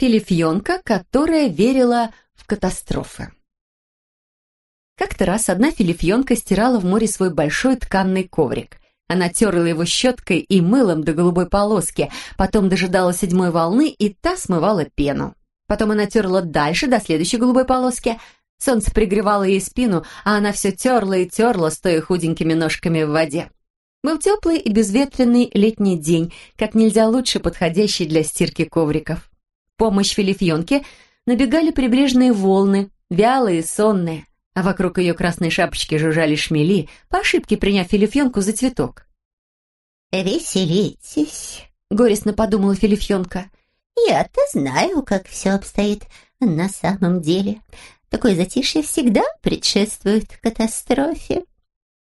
Филифьонка, которая верила в катастрофы. Как-то раз одна филифьонка стирала в море свой большой тканный коврик. Она терла его щеткой и мылом до голубой полоски, потом дожидала седьмой волны, и та смывала пену. Потом она терла дальше, до следующей голубой полоски. Солнце пригревало ей спину, а она все терла и терла, стоя худенькими ножками в воде. Был теплый и безветренный летний день, как нельзя лучше подходящий для стирки ковриков помощь Филифьонке набегали прибрежные волны, вялые, сонные, а вокруг ее красной шапочки жужжали шмели, по ошибке приняв Филифьонку за цветок. «Веселитесь», — горестно подумала Филифьонка. «Я-то знаю, как все обстоит на самом деле. Такое затишье всегда предшествует катастрофе».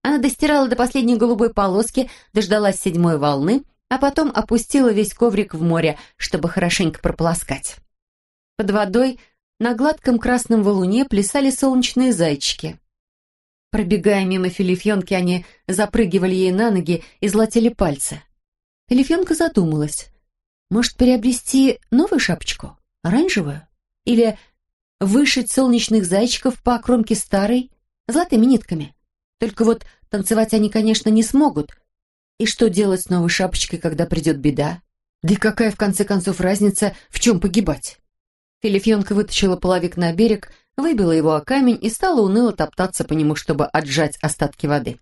Она достирала до последней голубой полоски, дождалась седьмой волны, а потом опустила весь коврик в море, чтобы хорошенько прополоскать. Под водой на гладком красном валуне плясали солнечные зайчики. Пробегая мимо Филифьонки, они запрыгивали ей на ноги и золотили пальцы. Филифьонка задумалась. Может, приобрести новую шапочку? Оранжевую? Или вышить солнечных зайчиков по кромке старой, золотыми нитками? Только вот танцевать они, конечно, не смогут, и что делать с новой шапочкой, когда придет беда? Да и какая, в конце концов, разница, в чем погибать? Филифьонка вытащила половик на берег, выбила его о камень и стала уныло топтаться по нему, чтобы отжать остатки воды.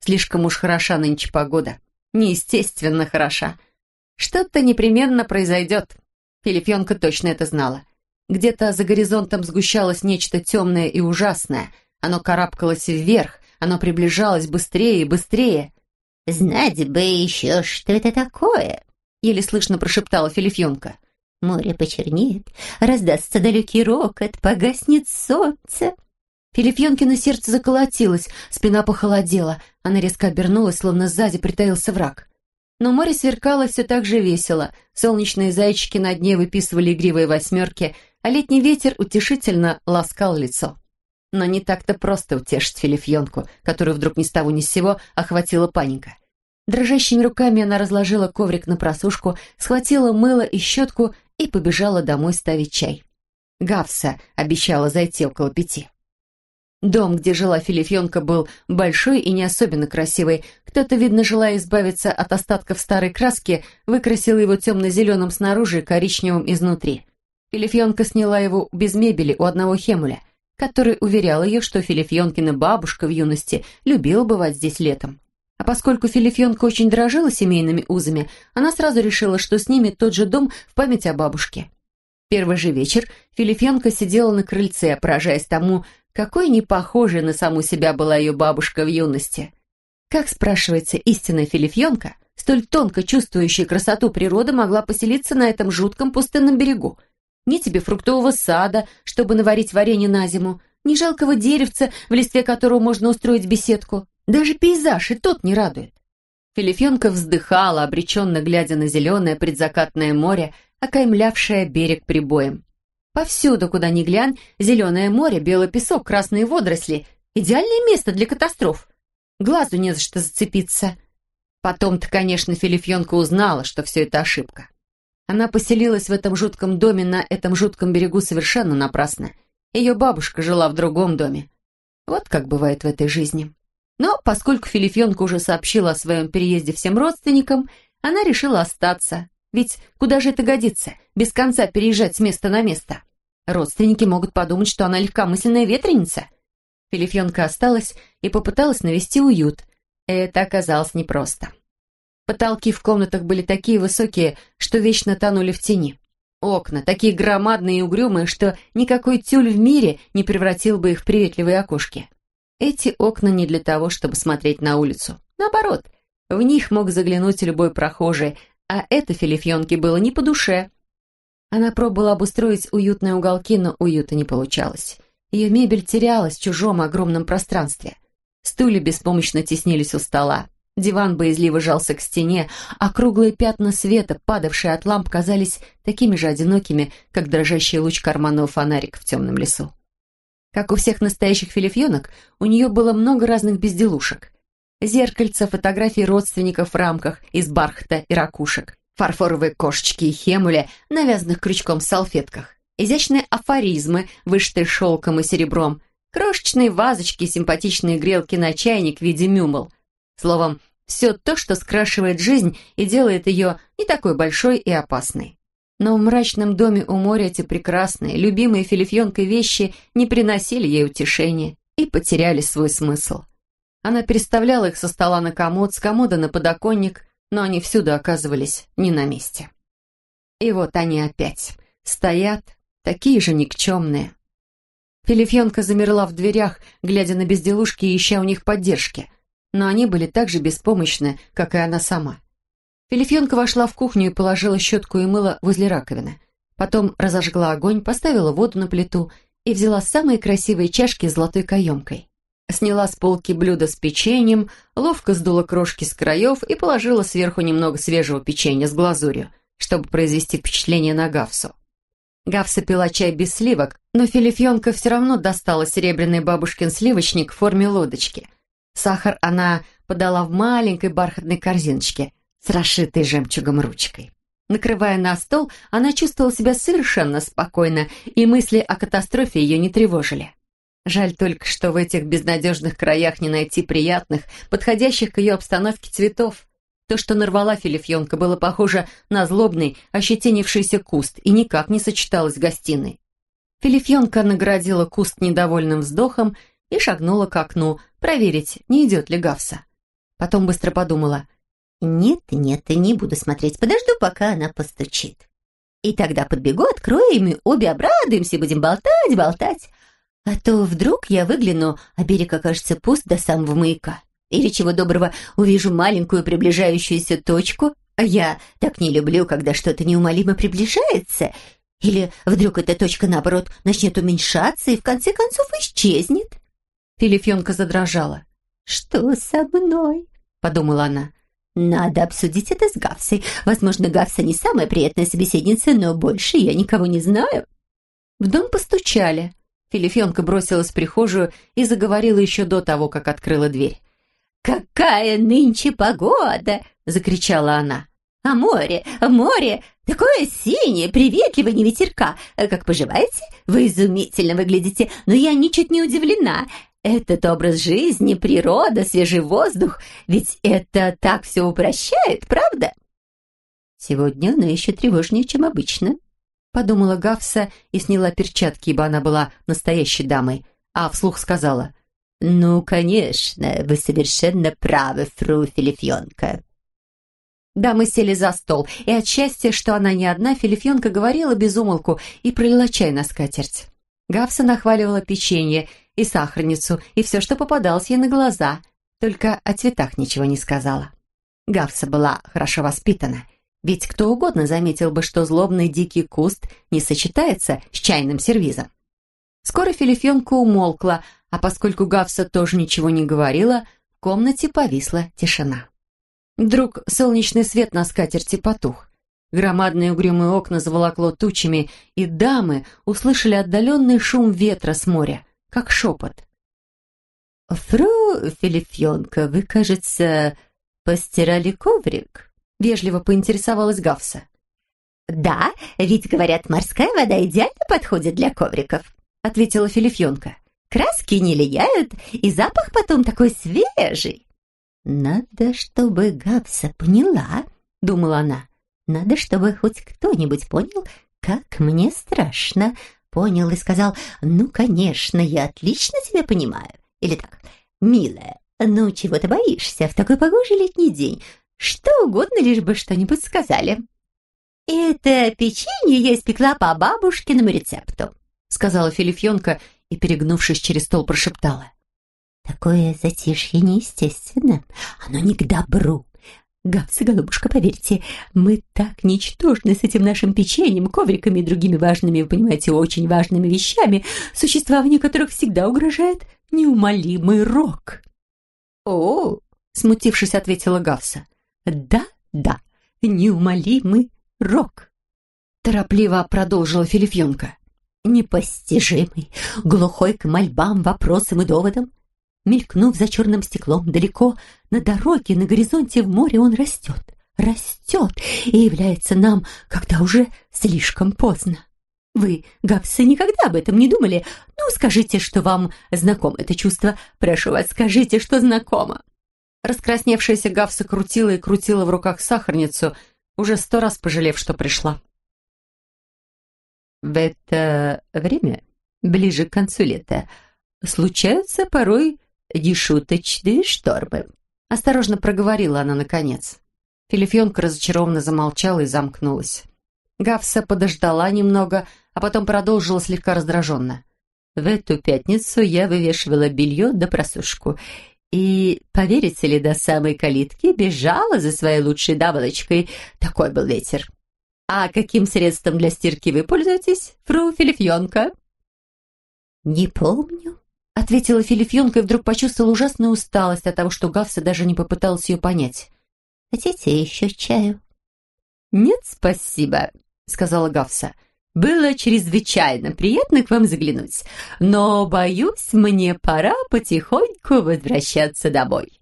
Слишком уж хороша нынче погода. Неестественно хороша. Что-то непременно произойдет. Филифьонка точно это знала. Где-то за горизонтом сгущалось нечто темное и ужасное. Оно карабкалось вверх, оно приближалось быстрее и быстрее. «Знать бы еще, что это такое!» — еле слышно прошептала Филифьонка. «Море почернеет, раздастся далекий рокот, погаснет солнце». Филипьонкино сердце заколотилось, спина похолодела. Она резко обернулась, словно сзади притаился враг. Но море сверкало все так же весело. Солнечные зайчики на дне выписывали игривые восьмерки, а летний ветер утешительно ласкал лицо. Но не так-то просто утешить Филифьонку, которую вдруг ни с того ни с сего охватила паника. Дрожащими руками она разложила коврик на просушку, схватила мыло и щетку и побежала домой ставить чай. Гавса обещала зайти около пяти. Дом, где жила Филифьонка, был большой и не особенно красивый. Кто-то, видно, желая избавиться от остатков старой краски, выкрасил его темно-зеленым снаружи и коричневым изнутри. Филифьонка сняла его без мебели у одного хемуля – который уверял ее, что Филифьонкина бабушка в юности любила бывать здесь летом. А поскольку Филифьонка очень дорожила семейными узами, она сразу решила, что снимет тот же дом в память о бабушке. Первый же вечер Филифьонка сидела на крыльце, поражаясь тому, какой непохожей на саму себя была ее бабушка в юности. Как, спрашивается, истинная Филифьонка, столь тонко чувствующая красоту природы, могла поселиться на этом жутком пустынном берегу – ни тебе фруктового сада, чтобы наварить варенье на зиму, ни жалкого деревца, в листве которого можно устроить беседку. Даже пейзаж и тот не радует. Филифенка вздыхала, обреченно глядя на зеленое предзакатное море, окаймлявшее берег прибоем. Повсюду, куда ни глянь, зеленое море, белый песок, красные водоросли. Идеальное место для катастроф. Глазу не за что зацепиться. Потом-то, конечно, Филифьонка узнала, что все это ошибка. Она поселилась в этом жутком доме на этом жутком берегу совершенно напрасно. Ее бабушка жила в другом доме. Вот как бывает в этой жизни. Но поскольку Филифьонка уже сообщила о своем переезде всем родственникам, она решила остаться. Ведь куда же это годится, без конца переезжать с места на место? Родственники могут подумать, что она легкомысленная ветреница. Филифьонка осталась и попыталась навести уют. Это оказалось непросто. Потолки в комнатах были такие высокие, что вечно тонули в тени. Окна такие громадные и угрюмые, что никакой тюль в мире не превратил бы их в приветливые окошки. Эти окна не для того, чтобы смотреть на улицу. Наоборот, в них мог заглянуть любой прохожий, а это Филифьонке было не по душе. Она пробовала обустроить уютные уголки, но уюта не получалось. Ее мебель терялась в чужом огромном пространстве. Стулья беспомощно теснились у стола. Диван боязливо жался к стене, а круглые пятна света, падавшие от ламп, казались такими же одинокими, как дрожащий луч карманного фонарика в темном лесу. Как у всех настоящих филифьонок, у нее было много разных безделушек. Зеркальца, фотографии родственников в рамках из бархата и ракушек, Фарфоровые кошечки и хемули, навязанных крючком салфетках. Изящные афоризмы, вышитые шелком и серебром. Крошечные вазочки, симпатичные грелки на чайник в виде мюмл. Словом, все то, что скрашивает жизнь и делает ее не такой большой и опасной. Но в мрачном доме у моря эти прекрасные, любимые Филифьонкой вещи не приносили ей утешения и потеряли свой смысл. Она переставляла их со стола на комод, с комода на подоконник, но они всюду оказывались не на месте. И вот они опять стоят, такие же никчемные. Филифьонка замерла в дверях, глядя на безделушки и ища у них поддержки, но они были так же беспомощны, как и она сама. Филифьонка вошла в кухню и положила щетку и мыло возле раковины. Потом разожгла огонь, поставила воду на плиту и взяла самые красивые чашки с золотой каемкой. Сняла с полки блюдо с печеньем, ловко сдула крошки с краев и положила сверху немного свежего печенья с глазурью, чтобы произвести впечатление на Гавсу. Гавса пила чай без сливок, но Филифьонка все равно достала серебряный бабушкин сливочник в форме лодочки. Сахар она подала в маленькой бархатной корзиночке с расшитой жемчугом ручкой. Накрывая на стол, она чувствовала себя совершенно спокойно, и мысли о катастрофе ее не тревожили. Жаль только, что в этих безнадежных краях не найти приятных, подходящих к ее обстановке цветов. То, что нарвала Филифьонка, было похоже на злобный, ощетинившийся куст и никак не сочеталось с гостиной. Филифьонка наградила куст недовольным вздохом и шагнула к окну, проверить, не идет ли Гавса. Потом быстро подумала. «Нет, нет, не буду смотреть, подожду, пока она постучит. И тогда подбегу, открою, и мы обе обрадуемся, будем болтать, болтать. А то вдруг я выгляну, а берег окажется пуст до самого маяка. Или чего доброго увижу маленькую приближающуюся точку, а я так не люблю, когда что-то неумолимо приближается. Или вдруг эта точка, наоборот, начнет уменьшаться и в конце концов исчезнет. Филифьонка задрожала. «Что со мной?» — подумала она. «Надо обсудить это с Гавсой. Возможно, Гавса не самая приятная собеседница, но больше я никого не знаю». В дом постучали. Филифенка бросилась в прихожую и заговорила еще до того, как открыла дверь. «Какая нынче погода!» — закричала она. «А море, море, такое синее, приветливое, не ветерка. Как поживаете? Вы изумительно выглядите, но я ничуть не удивлена. Этот образ жизни, природа, свежий воздух, ведь это так все упрощает, правда?» Сегодня она еще тревожнее, чем обычно подумала Гавса и сняла перчатки, ибо она была настоящей дамой, а вслух сказала «Ну, конечно, вы совершенно правы, фру Филифьонка». Да, мы сели за стол, и от счастья, что она не одна, Филифьонка говорила без умолку и пролила чай на скатерть. Гавса нахваливала печенье и сахарницу, и все, что попадалось ей на глаза, только о цветах ничего не сказала. Гавса была хорошо воспитана, ведь кто угодно заметил бы, что злобный дикий куст не сочетается с чайным сервизом. Скоро Филифенка умолкла, а поскольку Гавса тоже ничего не говорила, в комнате повисла тишина. Вдруг солнечный свет на скатерти потух. Громадные угрюмые окна заволокло тучами, и дамы услышали отдаленный шум ветра с моря, как шепот. «Фру Филифьонка, вы, кажется, постирали коврик?» Вежливо поинтересовалась Гавса. «Да, ведь, говорят, морская вода идеально подходит для ковриков», ответила Филифьонка. «Краски не лияют, и запах потом такой свежий». «Надо, чтобы Гавса поняла», — думала она. «Надо, чтобы хоть кто-нибудь понял, как мне страшно». Понял и сказал, «Ну, конечно, я отлично тебя понимаю». Или так, «Милая, ну чего ты боишься в такой погожий летний день? Что угодно, лишь бы что-нибудь сказали. «Это печенье я испекла по бабушкиному рецепту», сказала Филифьонка и, перегнувшись через стол, прошептала. «Такое затишье неестественно. Оно не к добру. Гавса, голубушка, поверьте, мы так ничтожны с этим нашим печеньем, ковриками и другими важными, вы понимаете, очень важными вещами, существование которых всегда угрожает неумолимый рок». «О!» — смутившись, ответила Гавса. Да, да, неумолимый рок. Торопливо продолжила Филифьонка. Непостижимый, глухой к мольбам, вопросам и доводам. Мелькнув за черным стеклом далеко, на дороге, на горизонте в море он растет, растет и является нам, когда уже слишком поздно. Вы, Гавсы, никогда об этом не думали? Ну, скажите, что вам знакомо это чувство. Прошу вас, скажите, что знакомо». Раскрасневшаяся Гавса крутила и крутила в руках сахарницу, уже сто раз пожалев, что пришла. В это время, ближе к концу лета, случаются порой нешуточные штормы. Осторожно проговорила она наконец. Филифьонка разочарованно замолчала и замкнулась. Гавса подождала немного, а потом продолжила слегка раздраженно. «В эту пятницу я вывешивала белье до просушку, и, поверите ли, до самой калитки бежала за своей лучшей даволочкой. Такой был ветер. А каким средством для стирки вы пользуетесь, фру Филифьонка?» «Не помню», — ответила Филифьонка и вдруг почувствовала ужасную усталость от того, что Гавса даже не попыталась ее понять. «Хотите еще чаю?» «Нет, спасибо», — сказала Гавса. «Было чрезвычайно приятно к вам заглянуть, но, боюсь, мне пора потихоньку возвращаться домой».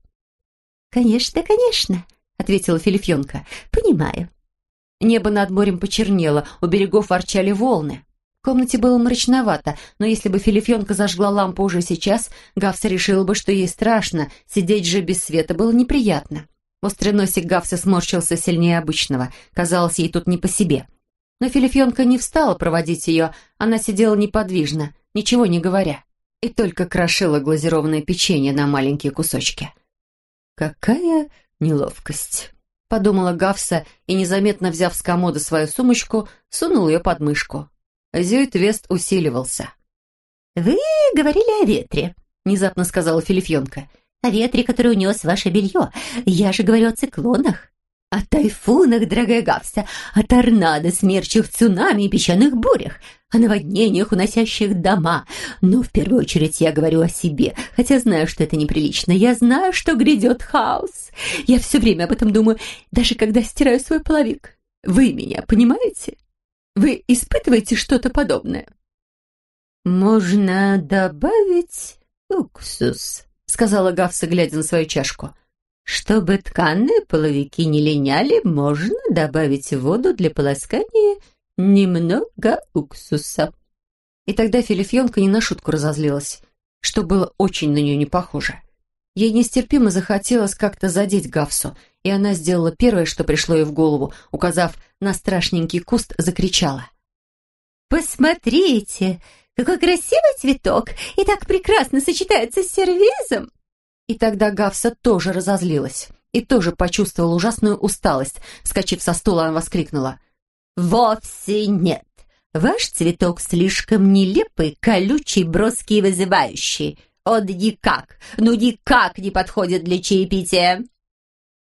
«Конечно, конечно», — ответила Филифьонка. «Понимаю». Небо над морем почернело, у берегов ворчали волны. В комнате было мрачновато, но если бы Филифьонка зажгла лампу уже сейчас, Гавса решила бы, что ей страшно, сидеть же без света было неприятно. Острый носик Гавса сморщился сильнее обычного, казалось ей тут не по себе. Но Филифьонка не встала проводить ее, она сидела неподвижно, ничего не говоря, и только крошила глазированное печенье на маленькие кусочки. «Какая неловкость!» — подумала Гавса и, незаметно взяв с комода свою сумочку, сунул ее под мышку. Зюит-Вест усиливался. «Вы говорили о ветре», — внезапно сказала Филифьонка. «О ветре, который унес ваше белье. Я же говорю о циклонах». «О тайфунах, дорогая Гавса, о торнадо, смерчах, цунами и песчаных бурях, о наводнениях, уносящих дома. Но в первую очередь я говорю о себе, хотя знаю, что это неприлично. Я знаю, что грядет хаос. Я все время об этом думаю, даже когда стираю свой половик. Вы меня понимаете?» Вы испытываете что-то подобное?» «Можно добавить уксус», — сказала Гавса, глядя на свою чашку. «Чтобы тканые половики не линяли, можно добавить в воду для полоскания немного уксуса». И тогда Филифьонка не на шутку разозлилась, что было очень на нее не похоже. Ей нестерпимо захотелось как-то задеть Гавсу, и она сделала первое, что пришло ей в голову, указав на страшненький куст, закричала. «Посмотрите, какой красивый цветок и так прекрасно сочетается с сервизом!» И тогда Гавса тоже разозлилась и тоже почувствовала ужасную усталость. Скочив со стула, она воскликнула. «Вовсе нет! Ваш цветок слишком нелепый, колючий, броский и вызывающий. Он никак, ну никак не подходит для чаепития!»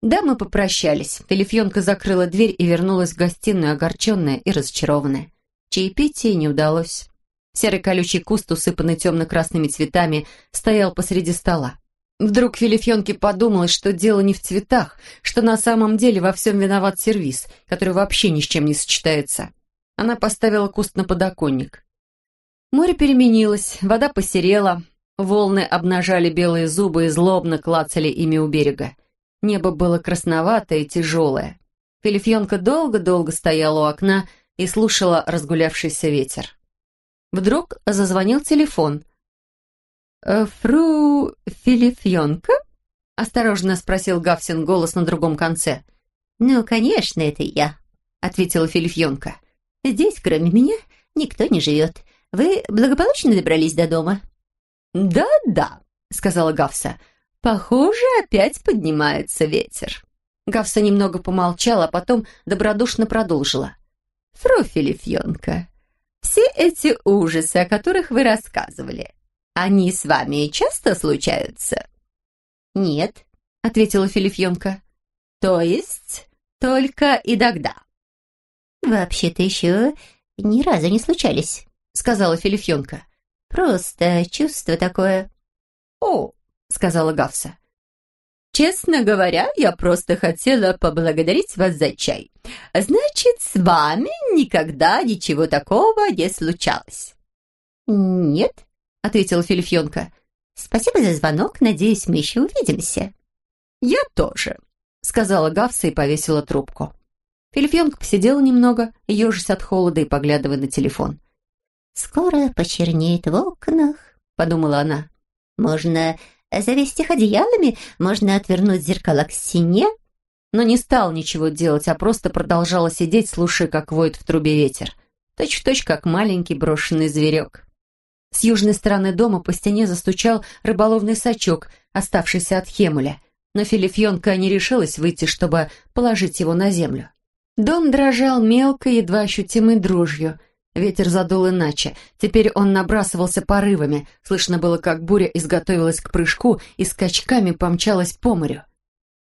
Да, мы попрощались. Телефьонка закрыла дверь и вернулась в гостиную, огорченная и разочарованная. Чаепитие не удалось. Серый колючий куст, усыпанный темно-красными цветами, стоял посреди стола. Вдруг Филифьонке подумалось, что дело не в цветах, что на самом деле во всем виноват сервис, который вообще ни с чем не сочетается. Она поставила куст на подоконник. Море переменилось, вода посерела, волны обнажали белые зубы и злобно клацали ими у берега. Небо было красноватое и тяжелое. Филифьонка долго-долго стояла у окна и слушала разгулявшийся ветер. Вдруг зазвонил телефон. «Э, «Фру Филифьонка?» — осторожно спросил Гавсин голос на другом конце. «Ну, конечно, это я», — ответила Филифьонка. «Здесь, кроме меня, никто не живет. Вы благополучно добрались до дома?» «Да-да», — сказала Гавса. Похоже, опять поднимается ветер. Гавса немного помолчала, а потом добродушно продолжила. «Фру Филифьонка, все эти ужасы, о которых вы рассказывали, они с вами часто случаются?» «Нет», — ответила Филифьонка. «То есть только и тогда?» «Вообще-то еще ни разу не случались», — сказала Филифьонка. «Просто чувство такое...» «О, сказала Гавса. «Честно говоря, я просто хотела поблагодарить вас за чай. Значит, с вами никогда ничего такого не случалось?» «Нет», — ответила Филифьонка. «Спасибо за звонок. Надеюсь, мы еще увидимся». «Я тоже», сказала Гавса и повесила трубку. Филифьонка посидела немного, ежась от холода и поглядывая на телефон. «Скоро почернеет в окнах», — подумала она. «Можно завести их одеялами, можно отвернуть зеркала к стене». Но не стал ничего делать, а просто продолжала сидеть, слушая, как воет в трубе ветер. Точь-в-точь, точь, как маленький брошенный зверек. С южной стороны дома по стене застучал рыболовный сачок, оставшийся от Хемуля, но Филифьонка не решилась выйти, чтобы положить его на землю. Дом дрожал мелкой, едва ощутимой дрожью. Ветер задул иначе. Теперь он набрасывался порывами. Слышно было, как буря изготовилась к прыжку и скачками помчалась по морю.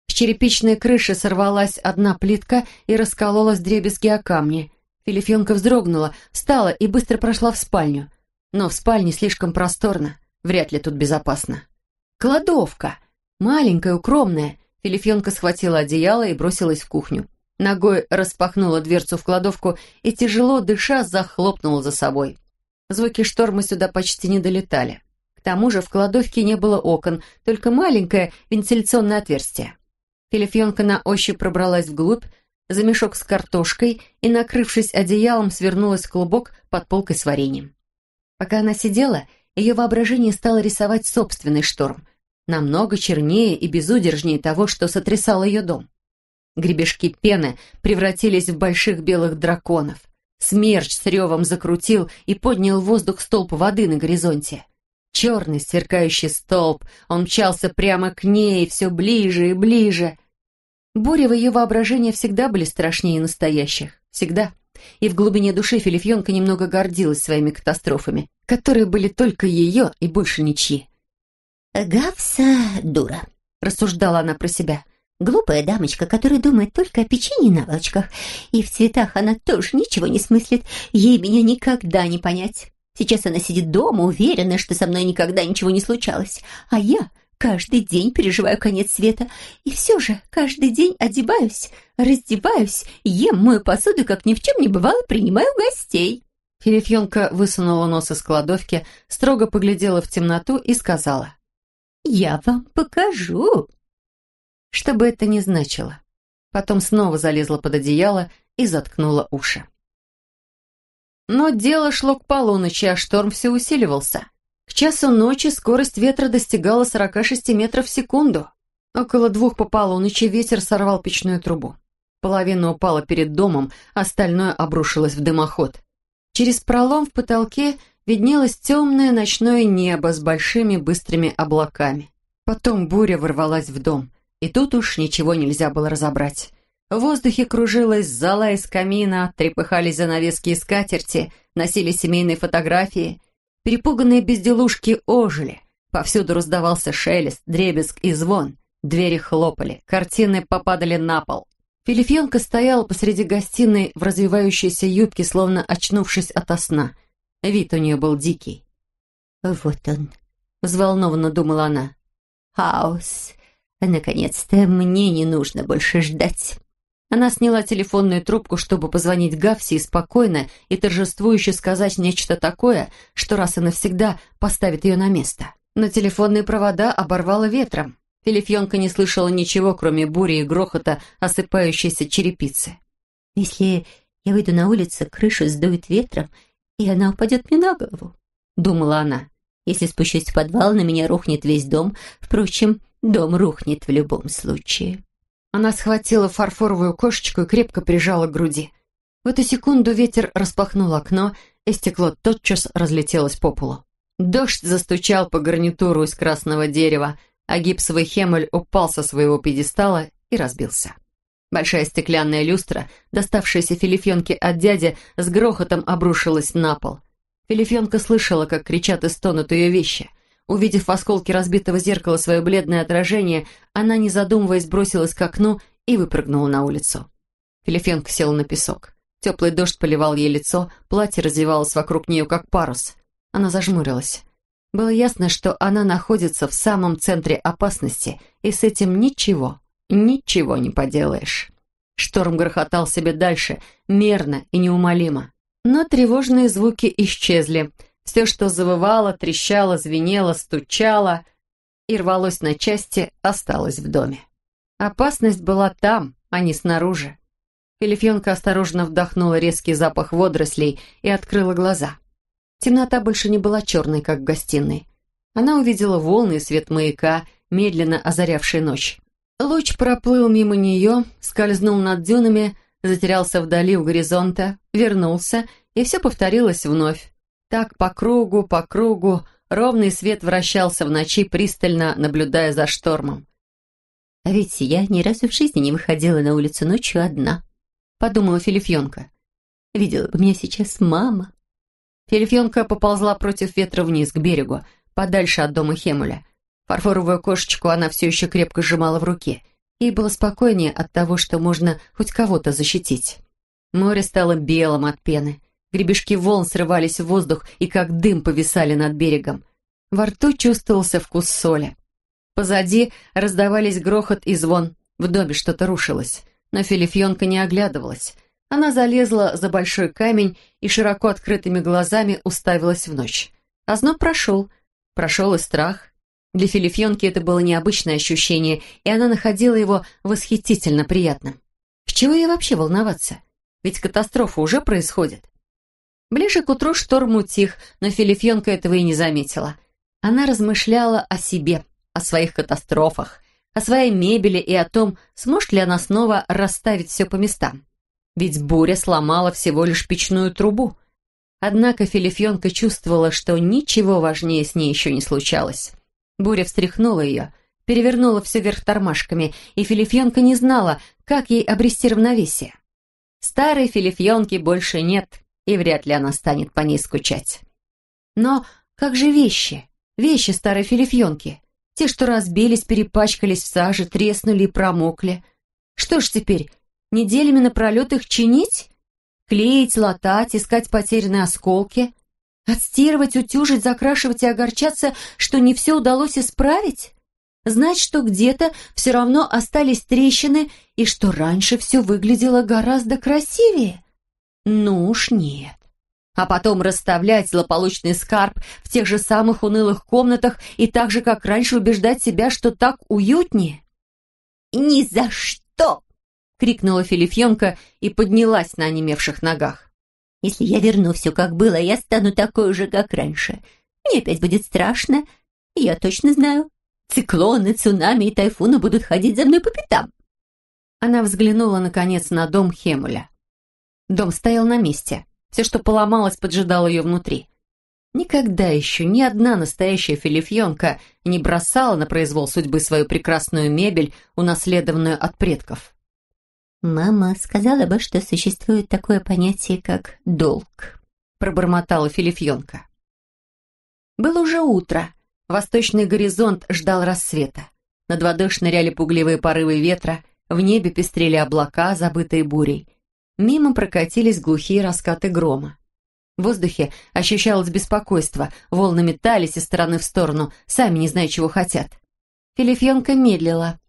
С черепичной крыши сорвалась одна плитка и раскололась дребезги о камни. Филифьонка вздрогнула, встала и быстро прошла в спальню. Но в спальне слишком просторно, вряд ли тут безопасно. Кладовка! Маленькая, укромная. Филифьонка схватила одеяло и бросилась в кухню. Ногой распахнула дверцу в кладовку и, тяжело дыша, захлопнула за собой. Звуки шторма сюда почти не долетали. К тому же в кладовке не было окон, только маленькое вентиляционное отверстие. Филифьонка на ощупь пробралась вглубь, за мешок с картошкой и, накрывшись одеялом, свернулась в клубок под полкой с вареньем. Пока она сидела, ее воображение стало рисовать собственный шторм, намного чернее и безудержнее того, что сотрясал ее дом. Гребешки пены превратились в больших белых драконов. Смерч с ревом закрутил и поднял в воздух столб воды на горизонте. Черный сверкающий столб, он мчался прямо к ней, все ближе и ближе. Бури в ее воображении всегда были страшнее настоящих. Всегда. И в глубине души Филифьонка немного гордилась своими катастрофами, которые были только ее и больше ничьи. «Гавса дура», — рассуждала она про себя. Глупая дамочка, которая думает только о печенье и наволочках. И в цветах она тоже ничего не смыслит. Ей меня никогда не понять. Сейчас она сидит дома, уверенная, что со мной никогда ничего не случалось. А я каждый день переживаю конец света. И все же каждый день одеваюсь, раздеваюсь, ем мою посуду, как ни в чем не бывало, принимаю гостей. Филифьонка высунула нос из кладовки, строго поглядела в темноту и сказала. «Я вам покажу» что бы это ни значило. Потом снова залезла под одеяло и заткнула уши. Но дело шло к полуночи, а шторм все усиливался. К часу ночи скорость ветра достигала 46 метров в секунду. Около двух по полуночи ветер сорвал печную трубу. Половина упала перед домом, остальное обрушилось в дымоход. Через пролом в потолке виднелось темное ночное небо с большими быстрыми облаками. Потом буря ворвалась в дом. И тут уж ничего нельзя было разобрать. В воздухе кружилась зала из камина, трепыхались занавески и скатерти, носили семейные фотографии. Перепуганные безделушки ожили. Повсюду раздавался шелест, дребезг и звон. Двери хлопали, картины попадали на пол. Филифьонка стояла посреди гостиной в развивающейся юбке, словно очнувшись ото сна. Вид у нее был дикий. «Вот он», — взволнованно думала она. «Хаос, Наконец-то мне не нужно больше ждать. Она сняла телефонную трубку, чтобы позвонить Гавси и спокойно и торжествующе сказать нечто такое, что раз и навсегда поставит ее на место. Но телефонные провода оборвало ветром. Филифьонка не слышала ничего, кроме бури и грохота осыпающейся черепицы. «Если я выйду на улицу, крышу сдует ветром, и она упадет мне на голову», — думала она. «Если спущусь в подвал, на меня рухнет весь дом. Впрочем, Дом рухнет в любом случае. Она схватила фарфоровую кошечку и крепко прижала к груди. В эту секунду ветер распахнул окно, и стекло тотчас разлетелось по полу. Дождь застучал по гарнитуру из красного дерева, а гипсовый хемель упал со своего пьедестала и разбился. Большая стеклянная люстра, доставшаяся Филифьонке от дяди, с грохотом обрушилась на пол. Филифьонка слышала, как кричат и стонут ее вещи — Увидев в осколке разбитого зеркала свое бледное отражение, она, не задумываясь, бросилась к окну и выпрыгнула на улицу. Филифенка села на песок. Теплый дождь поливал ей лицо, платье развивалось вокруг нее, как парус. Она зажмурилась. Было ясно, что она находится в самом центре опасности, и с этим ничего, ничего не поделаешь. Шторм грохотал себе дальше, мерно и неумолимо. Но тревожные звуки исчезли — все, что завывало, трещало, звенело, стучало и рвалось на части, осталось в доме. Опасность была там, а не снаружи. Филифьонка осторожно вдохнула резкий запах водорослей и открыла глаза. Темнота больше не была черной, как в гостиной. Она увидела волны и свет маяка, медленно озарявший ночь. Луч проплыл мимо нее, скользнул над дюнами, затерялся вдали у горизонта, вернулся, и все повторилось вновь. Так по кругу, по кругу, ровный свет вращался в ночи, пристально наблюдая за штормом. «А ведь я ни разу в жизни не выходила на улицу ночью одна», — подумала Филифьонка. «Видела бы меня сейчас мама». Филифьонка поползла против ветра вниз, к берегу, подальше от дома Хемуля. Фарфоровую кошечку она все еще крепко сжимала в руке. Ей было спокойнее от того, что можно хоть кого-то защитить. Море стало белым от пены. Гребешки волн срывались в воздух и как дым повисали над берегом. Во рту чувствовался вкус соли. Позади раздавались грохот и звон. В доме что-то рушилось. Но Филифьонка не оглядывалась. Она залезла за большой камень и широко открытыми глазами уставилась в ночь. Озноб прошел. Прошел и страх. Для Филифьонки это было необычное ощущение, и она находила его восхитительно приятным. С чего ей вообще волноваться? Ведь катастрофа уже происходит. Ближе к утру шторм утих, но Филифьонка этого и не заметила. Она размышляла о себе, о своих катастрофах, о своей мебели и о том, сможет ли она снова расставить все по местам. Ведь буря сломала всего лишь печную трубу. Однако Филифьонка чувствовала, что ничего важнее с ней еще не случалось. Буря встряхнула ее, перевернула все вверх тормашками, и Филифьонка не знала, как ей обрести равновесие. Старой Филифьонки больше нет, и вряд ли она станет по ней скучать. Но как же вещи? Вещи старой Филифьонки. Те, что разбились, перепачкались в саже, треснули и промокли. Что ж теперь, неделями напролет их чинить? Клеить, латать, искать потерянные осколки? Отстирывать, утюжить, закрашивать и огорчаться, что не все удалось исправить? Знать, что где-то все равно остались трещины и что раньше все выглядело гораздо красивее? Ну уж нет. А потом расставлять злополучный скарб в тех же самых унылых комнатах и так же, как раньше, убеждать себя, что так уютнее? «Ни за что!» — крикнула Филифьонка и поднялась на онемевших ногах. Если я верну все, как было, я стану такой же, как раньше. Мне опять будет страшно. Я точно знаю. Циклоны, цунами и тайфуны будут ходить за мной по пятам. Она взглянула, наконец, на дом Хемуля. Дом стоял на месте. Все, что поломалось, поджидало ее внутри. Никогда еще ни одна настоящая филифьонка не бросала на произвол судьбы свою прекрасную мебель, унаследованную от предков. «Мама сказала бы, что существует такое понятие, как долг», — пробормотала Филифьонка. Было уже утро. Восточный горизонт ждал рассвета. Над водой шныряли пугливые порывы ветра, в небе пестрели облака, забытые бурей. Мимо прокатились глухие раскаты грома. В воздухе ощущалось беспокойство, волны метались из стороны в сторону, сами не зная, чего хотят. Филифьонка медлила.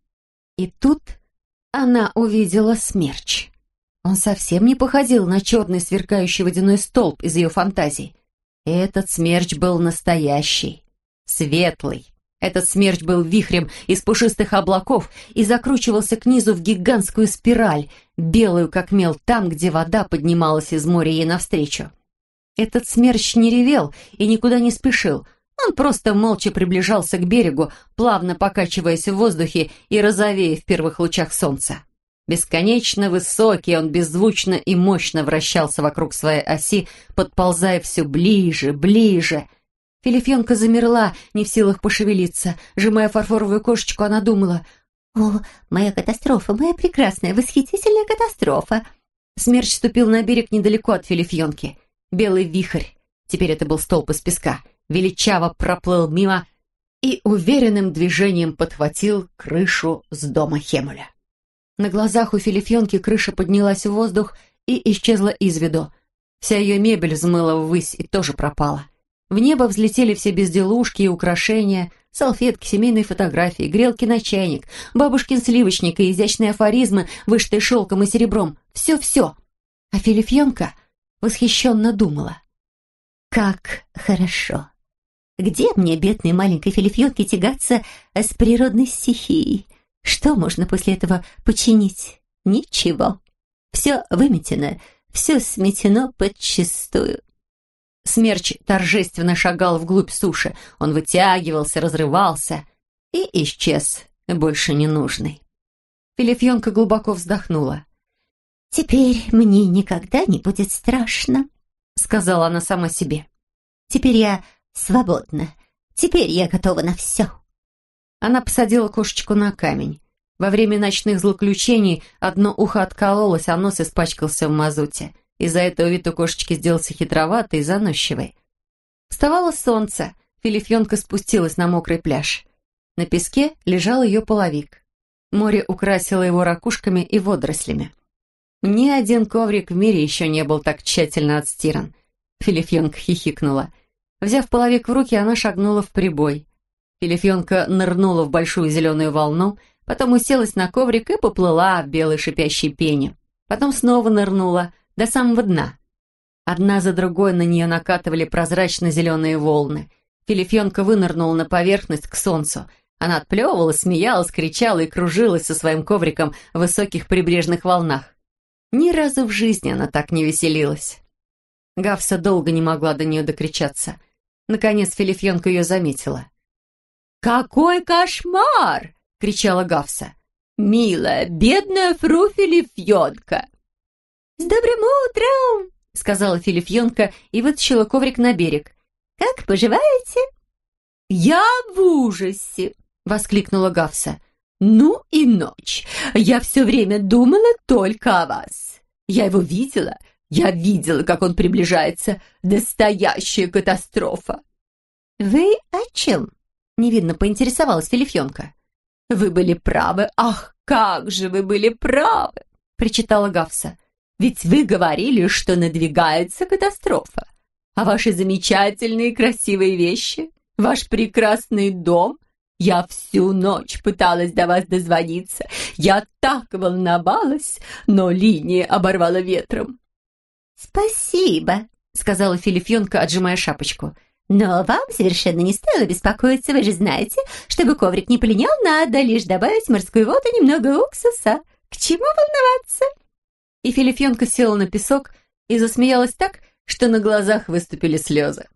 И тут она увидела смерч. Он совсем не походил на черный сверкающий водяной столб из ее фантазий. Этот смерч был настоящий, светлый. Этот смерч был вихрем из пушистых облаков и закручивался к низу в гигантскую спираль, белую как мел там, где вода поднималась из моря ей навстречу. Этот смерч не ревел и никуда не спешил, он просто молча приближался к берегу, плавно покачиваясь в воздухе и розовея в первых лучах солнца. Бесконечно высокий, он беззвучно и мощно вращался вокруг своей оси, подползая все ближе, ближе. Филифьонка замерла, не в силах пошевелиться. Сжимая фарфоровую кошечку, она думала, «О, моя катастрофа, моя прекрасная, восхитительная катастрофа!» Смерч ступил на берег недалеко от Филифьонки. Белый вихрь. Теперь это был столб из песка величаво проплыл мимо и уверенным движением подхватил крышу с дома Хемуля. На глазах у Филифьонки крыша поднялась в воздух и исчезла из виду. Вся ее мебель взмыла ввысь и тоже пропала. В небо взлетели все безделушки и украшения, салфетки, семейные фотографии, грелки на чайник, бабушкин сливочник и изящные афоризмы, вышитые шелком и серебром. Все-все. А Филифьонка восхищенно думала. «Как хорошо!» Где мне, бедной маленькой Филифьонке, тягаться с природной стихией? Что можно после этого починить? Ничего. Все выметено, все сметено подчистую. Смерч торжественно шагал вглубь суши. Он вытягивался, разрывался и исчез, больше не нужный. Филифьонка глубоко вздохнула. «Теперь мне никогда не будет страшно», — сказала она сама себе. «Теперь я свободна. Теперь я готова на все». Она посадила кошечку на камень. Во время ночных злоключений одно ухо откололось, а нос испачкался в мазуте. Из-за этого вид у кошечки сделался хитроватый и заносчивый. Вставало солнце, Филифьонка спустилась на мокрый пляж. На песке лежал ее половик. Море украсило его ракушками и водорослями. Ни один коврик в мире еще не был так тщательно отстиран. Филифьонка хихикнула. Взяв половик в руки, она шагнула в прибой. Филифьонка нырнула в большую зеленую волну, потом уселась на коврик и поплыла в белой шипящей пене. Потом снова нырнула — до самого дна. Одна за другой на нее накатывали прозрачно-зеленые волны. Филифьонка вынырнула на поверхность к солнцу. Она отплевывала, смеялась, кричала и кружилась со своим ковриком в высоких прибрежных волнах. Ни разу в жизни она так не веселилась. Гавса долго не могла до нее докричаться. Наконец Филифьонка ее заметила. «Какой кошмар!» — кричала Гавса. «Милая, бедная фру Филифьонка! «С добрым утром!» — сказала Филифьонка и вытащила коврик на берег. «Как поживаете?» «Я в ужасе!» — воскликнула Гавса. «Ну и ночь! Я все время думала только о вас. Я его видела, я видела, как он приближается. Настоящая катастрофа!» «Вы о чем?» — невидно поинтересовалась Филифьонка. «Вы были правы! Ах, как же вы были правы!» — причитала Гавса. Ведь вы говорили, что надвигается катастрофа. А ваши замечательные красивые вещи, ваш прекрасный дом, я всю ночь пыталась до вас дозвониться. Я так волновалась, но линия оборвала ветром. «Спасибо», — сказала Филифьонка, отжимая шапочку. «Но вам совершенно не стоило беспокоиться. Вы же знаете, чтобы коврик не полинял, надо лишь добавить морскую воду и немного уксуса. К чему волноваться?» и Филифьонка села на песок и засмеялась так, что на глазах выступили слезы.